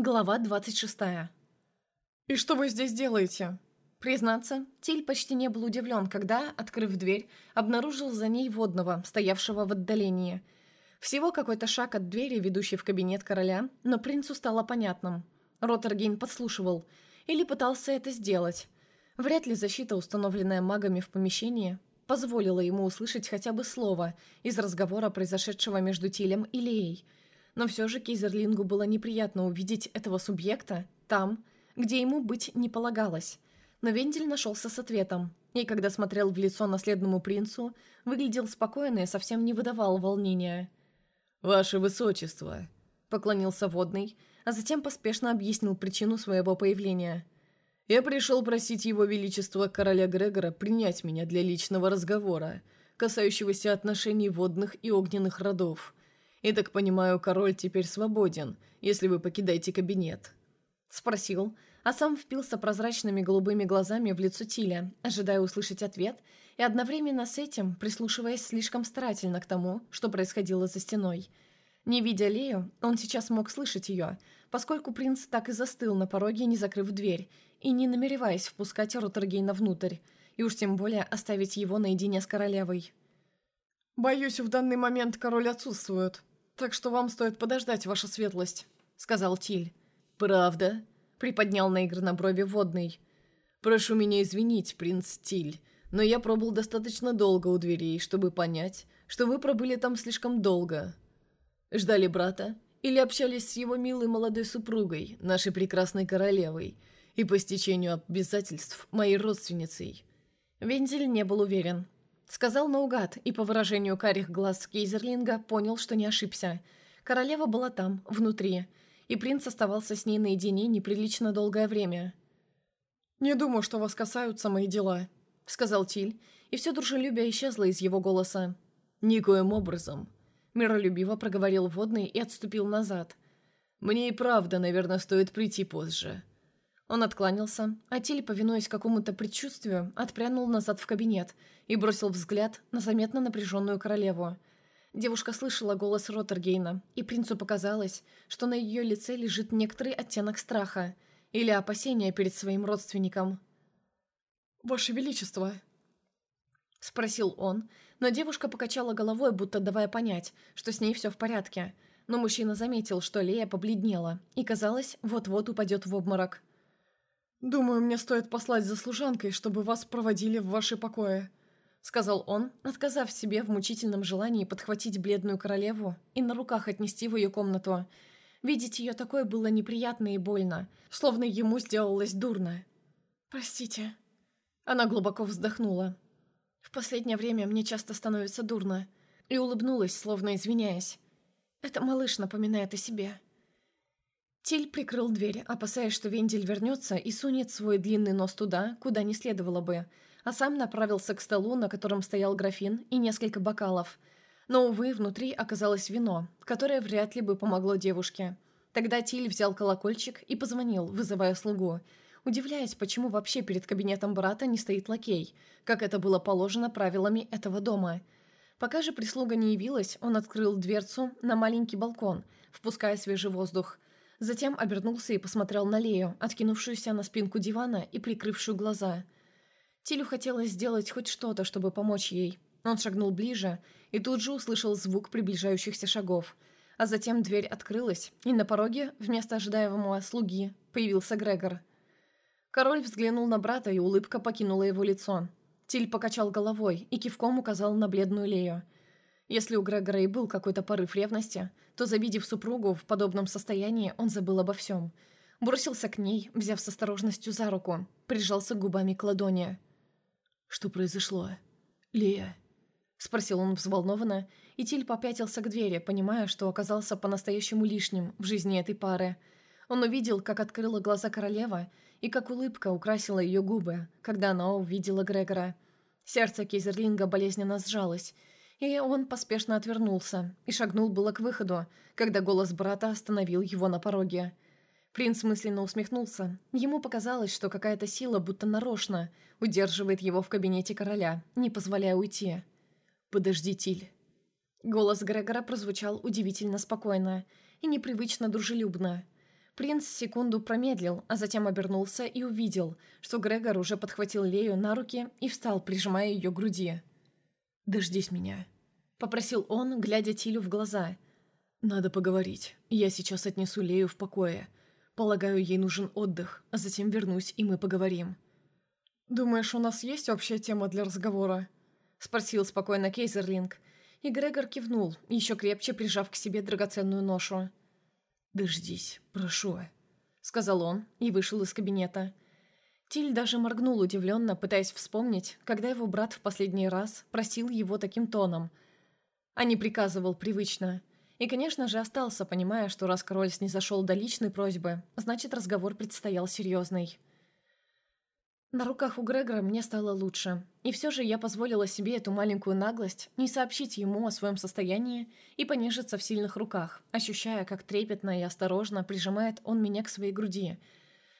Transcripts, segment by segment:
Глава 26. «И что вы здесь делаете?» Признаться, Тиль почти не был удивлен, когда, открыв дверь, обнаружил за ней водного, стоявшего в отдалении. Всего какой-то шаг от двери, ведущей в кабинет короля, но принцу стало понятным. Роттергейн подслушивал, или пытался это сделать. Вряд ли защита, установленная магами в помещении, позволила ему услышать хотя бы слово из разговора, произошедшего между Тилем и Леей – но все же Кейзерлингу было неприятно увидеть этого субъекта там, где ему быть не полагалось. Но Вендель нашелся с ответом, и когда смотрел в лицо наследному принцу, выглядел спокойно и совсем не выдавал волнения. «Ваше высочество», — поклонился водный, а затем поспешно объяснил причину своего появления. «Я пришел просить его величество короля Грегора принять меня для личного разговора, касающегося отношений водных и огненных родов». И так понимаю, король теперь свободен, если вы покидаете кабинет?» Спросил, а сам впился прозрачными голубыми глазами в лицо Тиля, ожидая услышать ответ, и одновременно с этим прислушиваясь слишком старательно к тому, что происходило за стеной. Не видя Лею, он сейчас мог слышать ее, поскольку принц так и застыл на пороге, не закрыв дверь, и не намереваясь впускать Ротергейна внутрь, и уж тем более оставить его наедине с королевой. «Боюсь, в данный момент король отсутствует», «Так что вам стоит подождать, ваша светлость», — сказал Тиль. «Правда?» — приподнял наигранно брови водный. «Прошу меня извинить, принц Тиль, но я пробыл достаточно долго у дверей, чтобы понять, что вы пробыли там слишком долго. Ждали брата или общались с его милой молодой супругой, нашей прекрасной королевой, и по стечению обязательств моей родственницей?» Вензель не был уверен. Сказал наугад, и по выражению карих глаз Кейзерлинга понял, что не ошибся. Королева была там, внутри, и принц оставался с ней наедине неприлично долгое время. «Не думаю, что вас касаются мои дела», — сказал Тиль, и все дружелюбие исчезло из его голоса. «Никоим образом», — миролюбиво проговорил водный и отступил назад. «Мне и правда, наверное, стоит прийти позже». Он откланялся, а Тиль, повинуясь какому-то предчувствию, отпрянул назад в кабинет и бросил взгляд на заметно напряженную королеву. Девушка слышала голос Роттергейна, и принцу показалось, что на ее лице лежит некоторый оттенок страха или опасения перед своим родственником. «Ваше Величество!» — спросил он, но девушка покачала головой, будто давая понять, что с ней все в порядке. Но мужчина заметил, что Лея побледнела и, казалось, вот-вот упадет в обморок. «Думаю, мне стоит послать за служанкой, чтобы вас проводили в ваши покои», — сказал он, отказав себе в мучительном желании подхватить бледную королеву и на руках отнести в ее комнату. Видеть ее такое было неприятно и больно, словно ему сделалось дурно. «Простите». Она глубоко вздохнула. «В последнее время мне часто становится дурно», и улыбнулась, словно извиняясь. «Это малыш напоминает о себе». Тиль прикрыл дверь, опасаясь, что Вендель вернется и сунет свой длинный нос туда, куда не следовало бы, а сам направился к столу, на котором стоял графин и несколько бокалов. Но, увы, внутри оказалось вино, которое вряд ли бы помогло девушке. Тогда Тиль взял колокольчик и позвонил, вызывая слугу, удивляясь, почему вообще перед кабинетом брата не стоит лакей, как это было положено правилами этого дома. Пока же прислуга не явилась, он открыл дверцу на маленький балкон, впуская свежий воздух – Затем обернулся и посмотрел на Лею, откинувшуюся на спинку дивана и прикрывшую глаза. Тилю хотелось сделать хоть что-то, чтобы помочь ей. Он шагнул ближе и тут же услышал звук приближающихся шагов. А затем дверь открылась, и на пороге, вместо ожидаемого слуги, появился Грегор. Король взглянул на брата, и улыбка покинула его лицо. Тиль покачал головой и кивком указал на бледную Лею – если у Грегора и был какой-то порыв ревности, то, завидев супругу в подобном состоянии, он забыл обо всем. Бросился к ней, взяв с осторожностью за руку, прижался губами к ладони. «Что произошло? Лия?» Спросил он взволнованно, и Тиль попятился к двери, понимая, что оказался по-настоящему лишним в жизни этой пары. Он увидел, как открыла глаза королева, и как улыбка украсила ее губы, когда она увидела Грегора. Сердце Кейзерлинга болезненно сжалось, и он поспешно отвернулся и шагнул было к выходу, когда голос брата остановил его на пороге. Принц мысленно усмехнулся. Ему показалось, что какая-то сила, будто нарочно, удерживает его в кабинете короля, не позволяя уйти. «Подожди, Тиль». Голос Грегора прозвучал удивительно спокойно и непривычно дружелюбно. Принц секунду промедлил, а затем обернулся и увидел, что Грегор уже подхватил Лею на руки и встал, прижимая ее к груди. «Дождись меня», — попросил он, глядя Тилю в глаза. «Надо поговорить. Я сейчас отнесу Лею в покое. Полагаю, ей нужен отдых, а затем вернусь, и мы поговорим». «Думаешь, у нас есть общая тема для разговора?» — спросил спокойно Кейзерлинг. И Грегор кивнул, еще крепче прижав к себе драгоценную ношу. «Дождись, прошу», — сказал он и вышел из кабинета. Тиль даже моргнул удивленно, пытаясь вспомнить, когда его брат в последний раз просил его таким тоном, а не приказывал привычно. И, конечно же, остался, понимая, что раз король снизошел до личной просьбы, значит, разговор предстоял серьезный. На руках у Грегора мне стало лучше, и все же я позволила себе эту маленькую наглость не сообщить ему о своем состоянии и понежиться в сильных руках, ощущая, как трепетно и осторожно прижимает он меня к своей груди.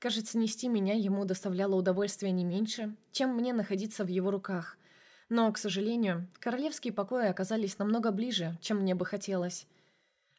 Кажется, нести меня ему доставляло удовольствие не меньше, чем мне находиться в его руках. Но, к сожалению, королевские покои оказались намного ближе, чем мне бы хотелось.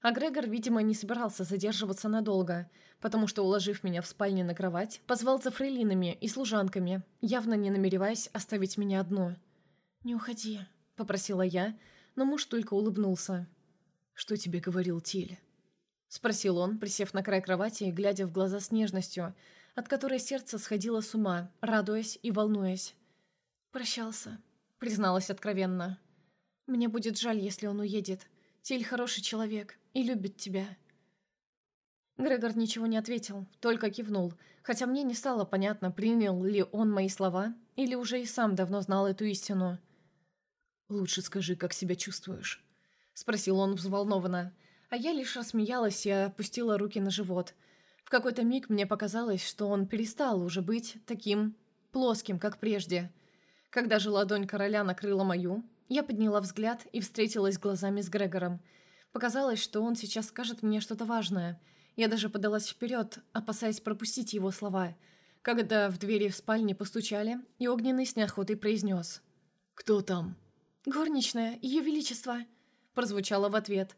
А Грегор, видимо, не собирался задерживаться надолго, потому что, уложив меня в спальне на кровать, позвал за фрейлинами и служанками, явно не намереваясь оставить меня одну. «Не уходи», — попросила я, но муж только улыбнулся. «Что тебе говорил Тиль?» — спросил он, присев на край кровати и глядя в глаза с нежностью, от которой сердце сходило с ума, радуясь и волнуясь. «Прощался», — призналась откровенно. «Мне будет жаль, если он уедет. Тиль хороший человек и любит тебя». Грегор ничего не ответил, только кивнул, хотя мне не стало понятно, принял ли он мои слова или уже и сам давно знал эту истину. «Лучше скажи, как себя чувствуешь?» — спросил он взволнованно, а я лишь рассмеялась и опустила руки на живот. В какой-то миг мне показалось, что он перестал уже быть таким плоским, как прежде. Когда же ладонь короля накрыла мою, я подняла взгляд и встретилась глазами с Грегором. Показалось, что он сейчас скажет мне что-то важное. Я даже подалась вперед, опасаясь пропустить его слова. Когда в двери в спальне постучали, и Огненный с неохотой произнес. «Кто там?» «Горничная, Ее Величество», — прозвучало в ответ.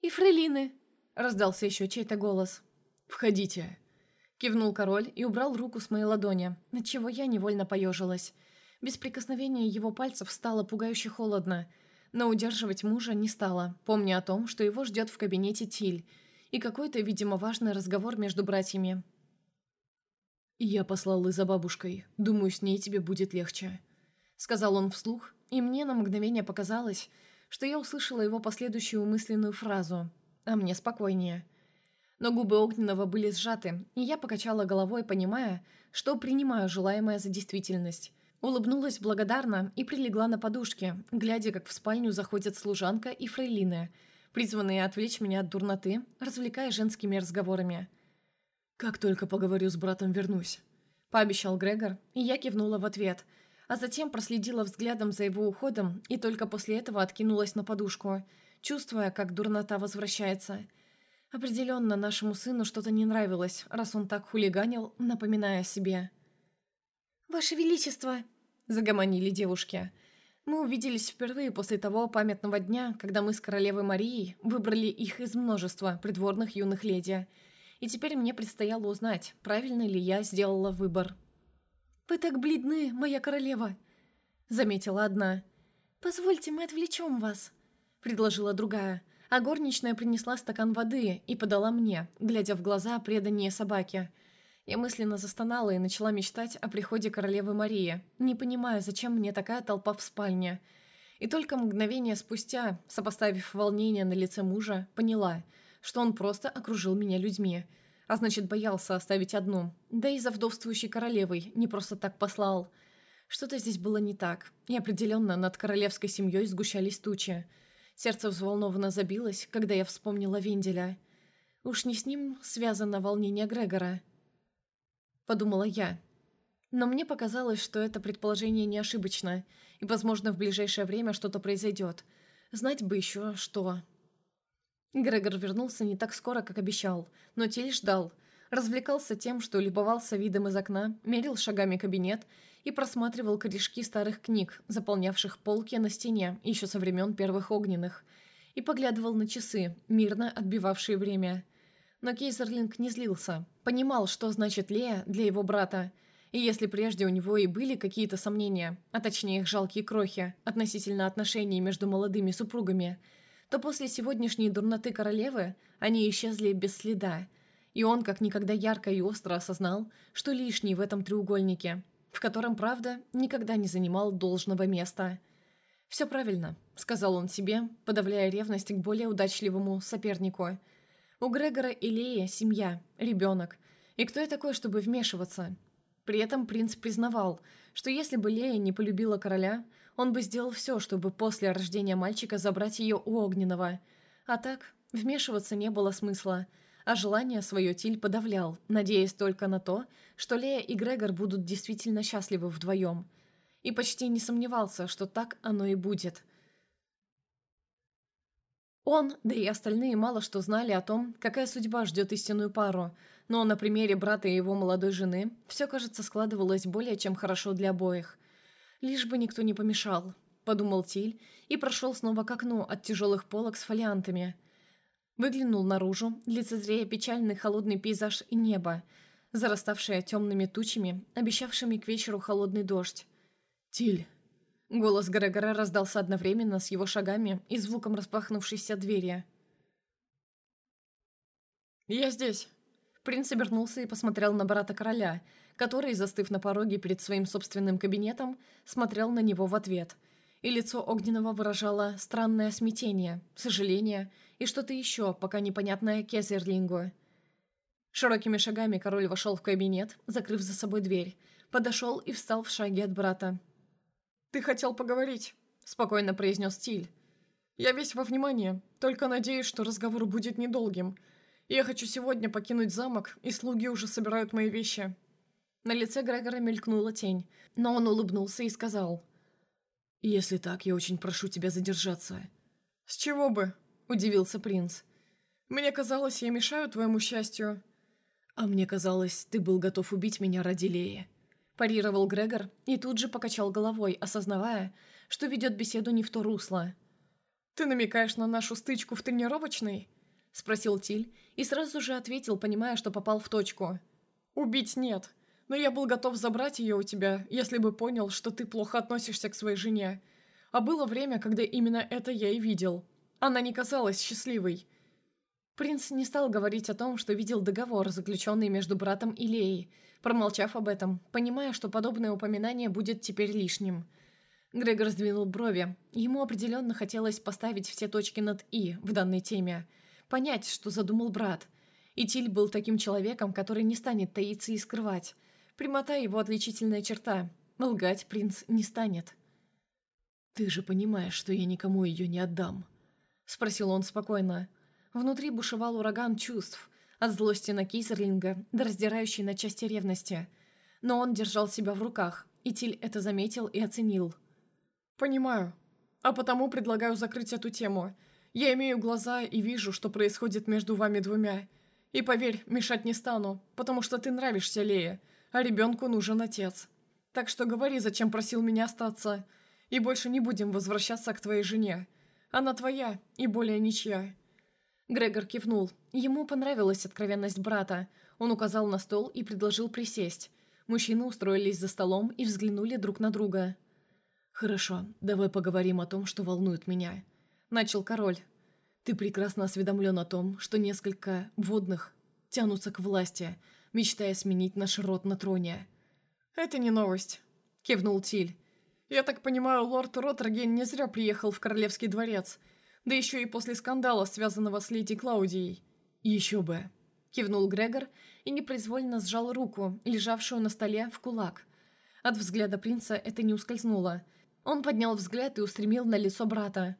«И фрейлины», — раздался еще чей-то голос. «Входите», — кивнул король и убрал руку с моей ладони, отчего я невольно поежилась. Без прикосновения его пальцев стало пугающе холодно, но удерживать мужа не стала, помня о том, что его ждет в кабинете Тиль, и какой-то, видимо, важный разговор между братьями. «Я послал и за бабушкой. Думаю, с ней тебе будет легче», — сказал он вслух, и мне на мгновение показалось, что я услышала его последующую мысленную фразу «А мне спокойнее». Но губы Огненного были сжаты, и я покачала головой, понимая, что принимаю желаемое за действительность. Улыбнулась благодарно и прилегла на подушке, глядя, как в спальню заходят служанка и фрейлины, призванные отвлечь меня от дурноты, развлекая женскими разговорами. «Как только поговорю с братом, вернусь», — пообещал Грегор, и я кивнула в ответ, а затем проследила взглядом за его уходом и только после этого откинулась на подушку, чувствуя, как дурнота возвращается. Определенно, нашему сыну что-то не нравилось, раз он так хулиганил, напоминая о себе. «Ваше Величество!» – загомонили девушки. Мы увиделись впервые после того памятного дня, когда мы с королевой Марией выбрали их из множества придворных юных леди. И теперь мне предстояло узнать, правильно ли я сделала выбор. «Вы так бледны, моя королева!» – заметила одна. «Позвольте, мы отвлечем вас», – предложила другая. А горничная принесла стакан воды и подала мне, глядя в глаза преданнее собаки – я мысленно застонала и начала мечтать о приходе королевы Марии, не понимая, зачем мне такая толпа в спальне. И только мгновение спустя, сопоставив волнение на лице мужа, поняла, что он просто окружил меня людьми, а значит, боялся оставить одну, да и за вдовствующей королевой не просто так послал. Что-то здесь было не так, и определенно над королевской семьей сгущались тучи. Сердце взволнованно забилось, когда я вспомнила Венделя. Уж не с ним связано волнение Грегора подумала я. Но мне показалось, что это предположение не ошибочно, и, возможно, в ближайшее время что-то произойдет. Знать бы еще, что... Грегор вернулся не так скоро, как обещал, но Тиль ждал. Развлекался тем, что любовался видом из окна, мерил шагами кабинет и просматривал корешки старых книг, заполнявших полки на стене еще со времен первых огненных, и поглядывал на часы, мирно отбивавшие время – Но Кейзерлинг не злился, понимал, что значит Лея для его брата, и если прежде у него и были какие-то сомнения, а точнее их жалкие крохи, относительно отношений между молодыми супругами, то после сегодняшней дурноты королевы они исчезли без следа, и он как никогда ярко и остро осознал, что лишний в этом треугольнике, в котором, правда, никогда не занимал должного места. «Все правильно», — сказал он себе, подавляя ревность к более удачливому сопернику. «У Грегора и Леи семья, ребенок. И кто я такой, чтобы вмешиваться?» При этом принц признавал, что если бы Лея не полюбила короля, он бы сделал все, чтобы после рождения мальчика забрать ее у Огненного. А так, вмешиваться не было смысла, а желание свое Тиль подавлял, надеясь только на то, что Лея и Грегор будут действительно счастливы вдвоем. И почти не сомневался, что так оно и будет. Он, да и остальные мало что знали о том, какая судьба ждет истинную пару – но на примере брата и его молодой жены все, кажется, складывалось более чем хорошо для обоих. «Лишь бы никто не помешал», — подумал Тиль и прошел снова к окну от тяжелых полок с фолиантами. Выглянул наружу, лицезрея печальный холодный пейзаж и небо, зараставшее темными тучами, обещавшими к вечеру холодный дождь. «Тиль!» Голос Грегора раздался одновременно с его шагами и звуком распахнувшейся двери. «Я здесь!» Принц обернулся и посмотрел на брата короля, который, застыв на пороге перед своим собственным кабинетом, смотрел на него в ответ. И лицо Огненного выражало странное смятение, сожаление и что-то еще, пока непонятное Кезерлингу. Широкими шагами король вошел в кабинет, закрыв за собой дверь, подошел и встал в шаге от брата. «Ты хотел поговорить», — спокойно произнес Тиль. «Я весь во внимании, только надеюсь, что разговор будет недолгим». Я хочу сегодня покинуть замок, и слуги уже собирают мои вещи». На лице Грегора мелькнула тень, но он улыбнулся и сказал. «Если так, я очень прошу тебя задержаться». «С чего бы?» – удивился принц. «Мне казалось, я мешаю твоему счастью». «А мне казалось, ты был готов убить меня ради Леи», – парировал Грегор и тут же покачал головой, осознавая, что ведет беседу не в то русло. «Ты намекаешь на нашу стычку в тренировочной?» – спросил Тиль и сразу же ответил, понимая, что попал в точку. «Убить нет, но я был готов забрать ее у тебя, если бы понял, что ты плохо относишься к своей жене. А было время, когда именно это я и видел. Она не казалась счастливой». Принц не стал говорить о том, что видел договор, заключенный между братом и Леей, промолчав об этом, понимая, что подобное упоминание будет теперь лишним. Грегор сдвинул брови. Ему определенно хотелось поставить все точки над «и» в данной теме – понять, что задумал брат. И Тиль был таким человеком, который не станет таиться и скрывать. Прямота его отличительная черта. Лгать принц не станет. «Ты же понимаешь, что я никому ее не отдам?» Спросил он спокойно. Внутри бушевал ураган чувств, от злости на Кейзерлинга до раздирающей на части ревности. Но он держал себя в руках, и Тиль это заметил и оценил. «Понимаю. А потому предлагаю закрыть эту тему. Я имею глаза и вижу, что происходит между вами двумя. И поверь, мешать не стану, потому что ты нравишься Лее, а ребенку нужен отец. Так что говори, зачем просил меня остаться, и больше не будем возвращаться к твоей жене. Она твоя и более ничья». Грегор кивнул. Ему понравилась откровенность брата. Он указал на стол и предложил присесть. Мужчины устроились за столом и взглянули друг на друга. «Хорошо, давай поговорим о том, что волнует меня», — начал король. «Ты прекрасно осведомлен о том, что несколько водных тянутся к власти, мечтая сменить наш род на троне». «Это не новость», — кивнул Тиль. «Я так понимаю, лорд Роттерген не зря приехал в Королевский дворец, да еще и после скандала, связанного с леди Клаудией». «Еще бы», — кивнул Грегор и непроизвольно сжал руку, лежавшую на столе, в кулак. От взгляда принца это не ускользнуло. Он поднял взгляд и устремил на лицо брата.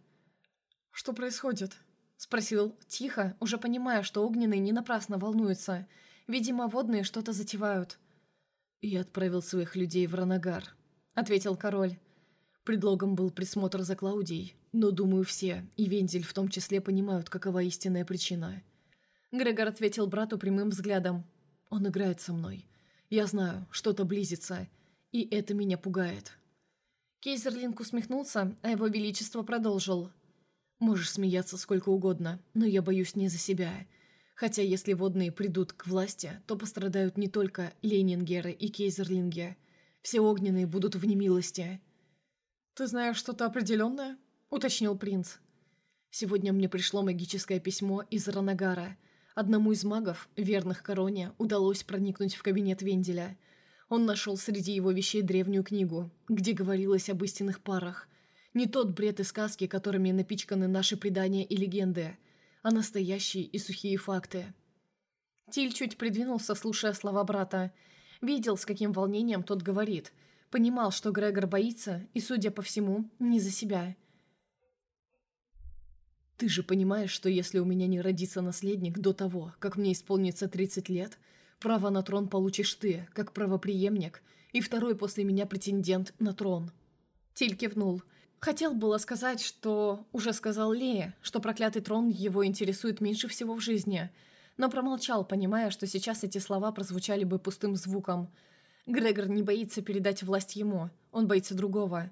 «Что происходит?» — спросил тихо, уже понимая, что огненные не напрасно волнуются. Видимо, водные что-то затевают. «Я отправил своих людей в Ранагар», — ответил король. Предлогом был присмотр за Клаудией, но, думаю, все, и Вендель в том числе, понимают, какова истинная причина. Грегор ответил брату прямым взглядом. «Он играет со мной. Я знаю, что-то близится, и это меня пугает». Кейзерлинг усмехнулся, а его величество продолжил. Можешь смеяться сколько угодно, но я боюсь не за себя. Хотя если водные придут к власти, то пострадают не только Лейнингеры и Кейзерлинги. Все огненные будут в немилости. «Ты знаешь что-то определенное?» — уточнил принц. «Сегодня мне пришло магическое письмо из Ранагара. Одному из магов, верных короне, удалось проникнуть в кабинет Венделя. Он нашел среди его вещей древнюю книгу, где говорилось об истинных парах. Не тот бред и сказки, которыми напичканы наши предания и легенды — а настоящие и сухие факты. Тиль чуть придвинулся, слушая слова брата. Видел, с каким волнением тот говорит. Понимал, что Грегор боится, и, судя по всему, не за себя. «Ты же понимаешь, что если у меня не родится наследник до того, как мне исполнится 30 лет, право на трон получишь ты, как правоприемник, и второй после меня претендент на трон». Тиль кивнул – Хотел было сказать, что уже сказал Лея, что проклятый трон его интересует меньше всего в жизни, но промолчал, понимая, что сейчас эти слова прозвучали бы пустым звуком. Грегор не боится передать власть ему, он боится другого.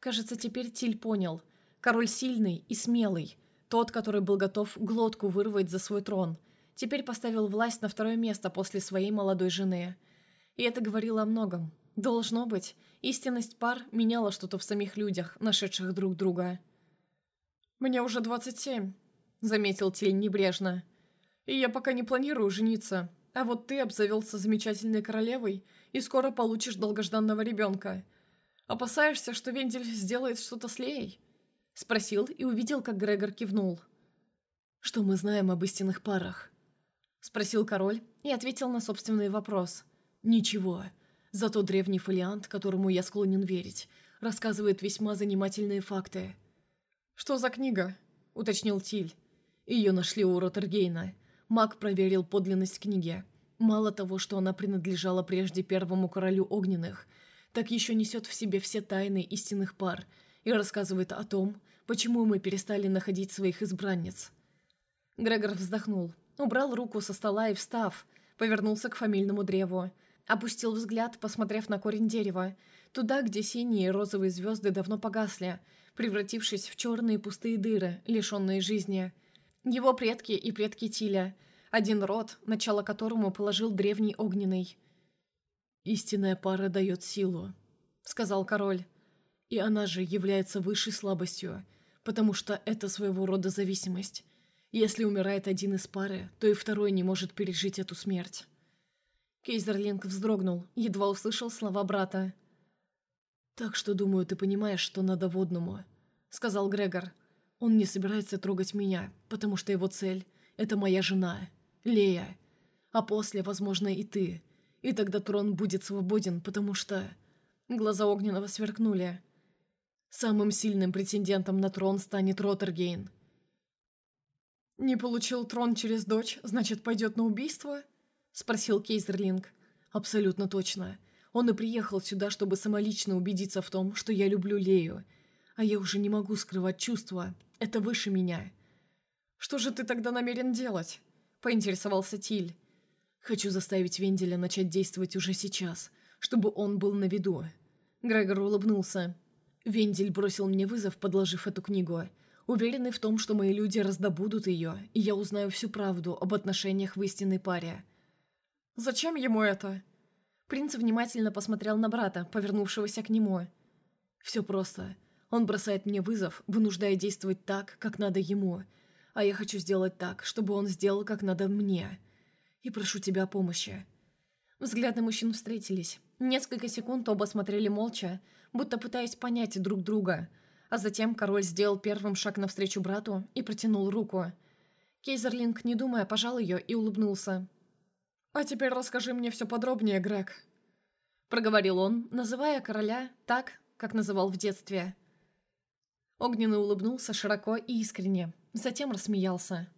Кажется, теперь Тиль понял. Король сильный и смелый, тот, который был готов глотку вырвать за свой трон, теперь поставил власть на второе место после своей молодой жены. И это говорило о многом. Должно быть, истинность пар меняла что-то в самих людях, нашедших друг друга. «Мне уже 27», — заметил Тиль небрежно. «И я пока не планирую жениться. А вот ты обзавелся замечательной королевой и скоро получишь долгожданного ребенка. Опасаешься, что Вендель сделает что-то с Леей?» Спросил и увидел, как Грегор кивнул. «Что мы знаем об истинных парах?» Спросил король и ответил на собственный вопрос. «Ничего. Зато древний фолиант, которому я склонен верить, рассказывает весьма занимательные факты. «Что за книга?» — уточнил Тиль. Ее нашли у Роттергейна. Маг проверил подлинность книги. Мало того, что она принадлежала прежде первому королю огненных, так еще несет в себе все тайны истинных пар и рассказывает о том, почему мы перестали находить своих избранниц. Грегор вздохнул, убрал руку со стола и, встав, повернулся к фамильному древу, Опустил взгляд, посмотрев на корень дерева, туда, где синие и розовые звезды давно погасли, превратившись в черные пустые дыры, лишенные жизни. Его предки и предки Тиля, один род, начало которому положил древний огненный. «Истинная пара дает силу», — сказал король. «И она же является высшей слабостью, потому что это своего рода зависимость. Если умирает один из пары, то и второй не может пережить эту смерть». Кейзерлинг вздрогнул, едва услышал слова брата. «Так что, думаю, ты понимаешь, что надо водному», — сказал Грегор. «Он не собирается трогать меня, потому что его цель — это моя жена, Лея. А после, возможно, и ты. И тогда трон будет свободен, потому что...» Глаза Огненного сверкнули. «Самым сильным претендентом на трон станет Роттергейн». «Не получил трон через дочь, значит, пойдет на убийство?» Спросил Кейзерлинг. «Абсолютно точно. Он и приехал сюда, чтобы самолично убедиться в том, что я люблю Лею. А я уже не могу скрывать чувства. Это выше меня». «Что же ты тогда намерен делать?» – поинтересовался Тиль. «Хочу заставить Венделя начать действовать уже сейчас, чтобы он был на виду». Грегор улыбнулся. Вендель бросил мне вызов, подложив эту книгу. Уверенный в том, что мои люди раздобудут ее, и я узнаю всю правду об отношениях в истинной паре. Зачем ему это?» Принц внимательно посмотрел на брата, повернувшегося к нему. «Все просто. Он бросает мне вызов, вынуждая действовать так, как надо ему. А я хочу сделать так, чтобы он сделал, как надо мне. И прошу тебя о помощи». Взгляды мужчин встретились. Несколько секунд оба смотрели молча, будто пытаясь понять друг друга. А затем король сделал первым шаг навстречу брату и протянул руку. Кейзерлинг, не думая, пожал ее и улыбнулся. «А теперь расскажи мне все подробнее, Грег», — проговорил он, называя короля так, как называл в детстве. Огненный улыбнулся широко и искренне, затем рассмеялся.